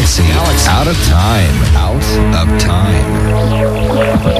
Galaxy. Out of time. Out of time.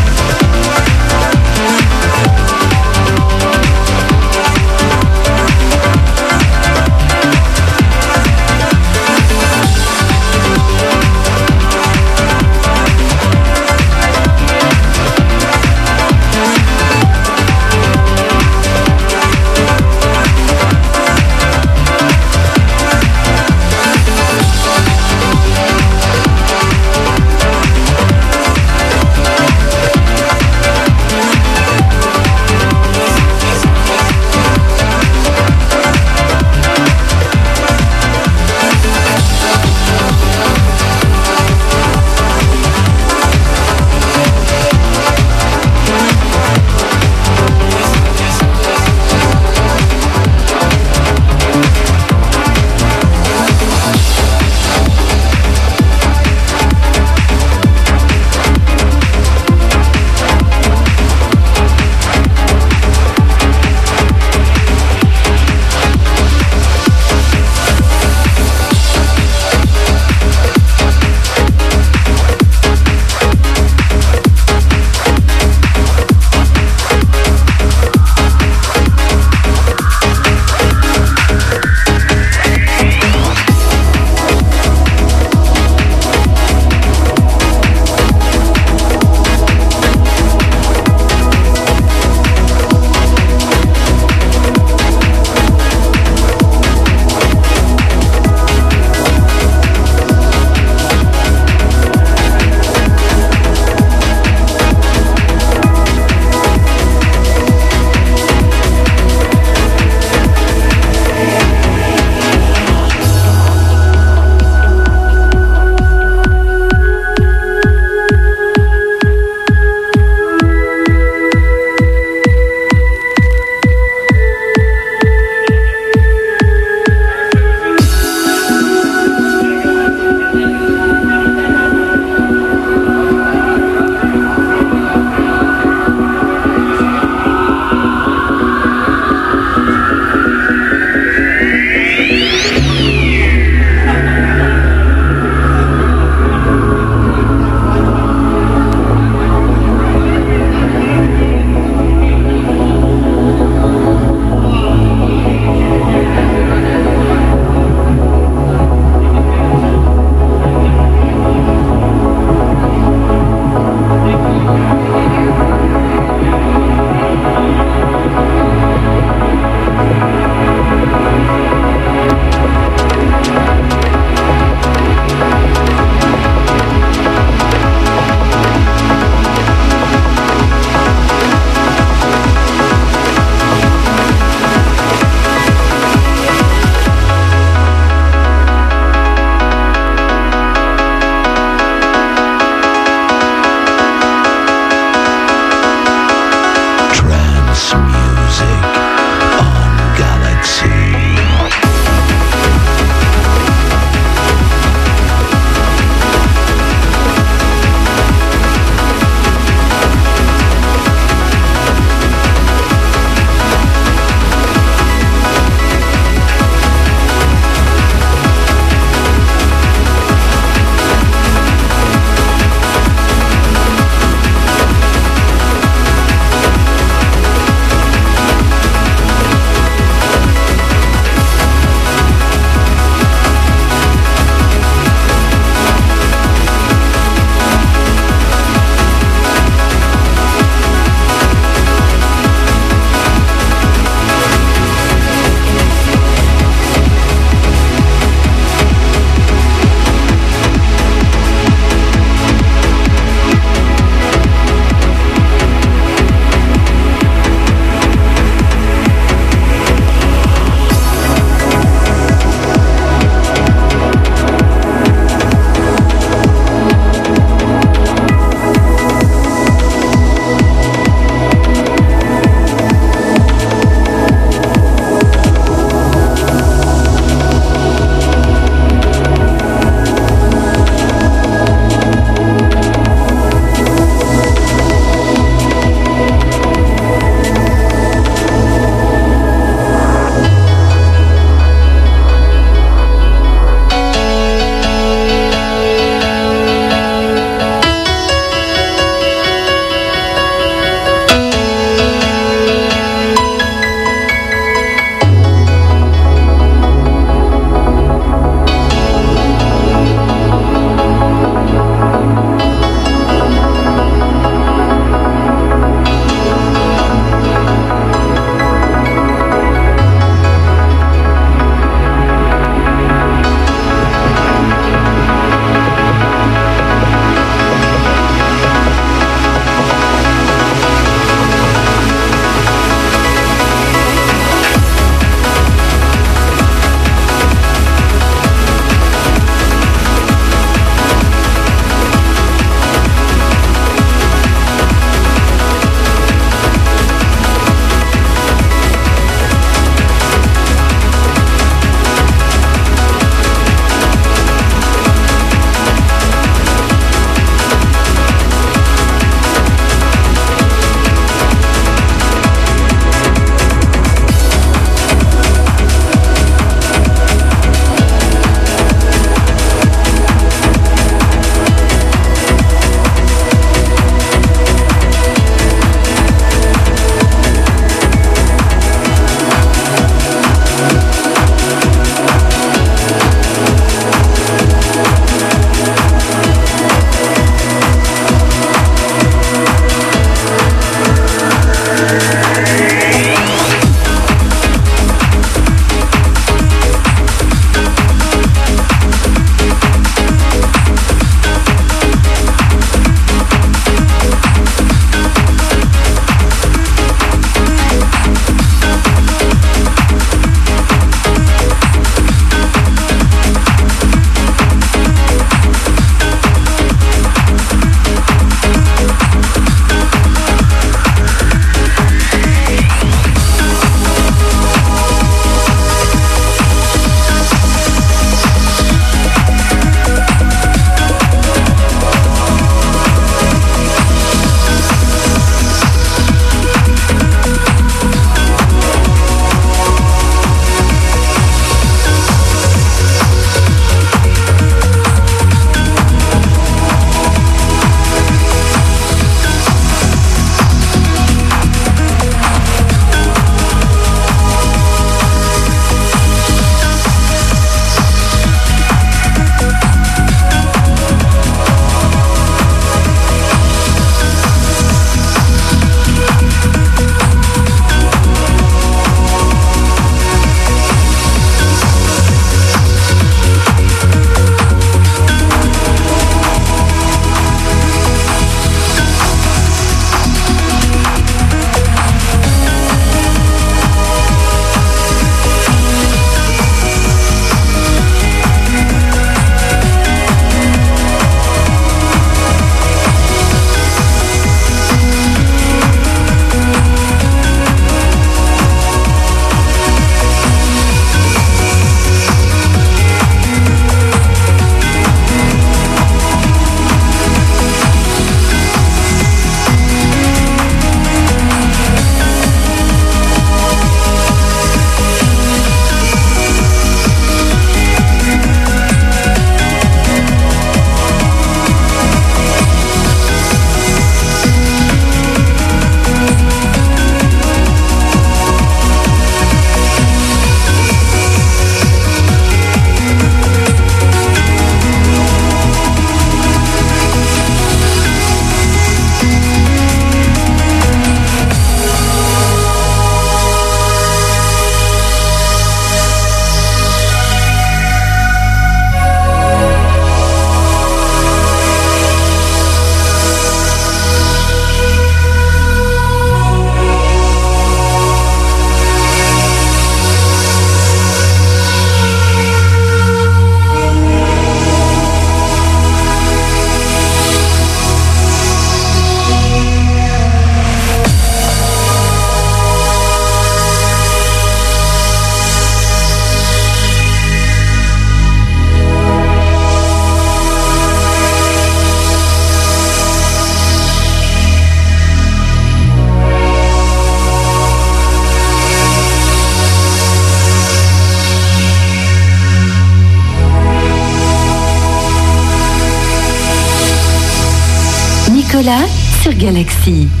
Merci.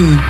Galaxy.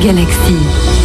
Galaxy.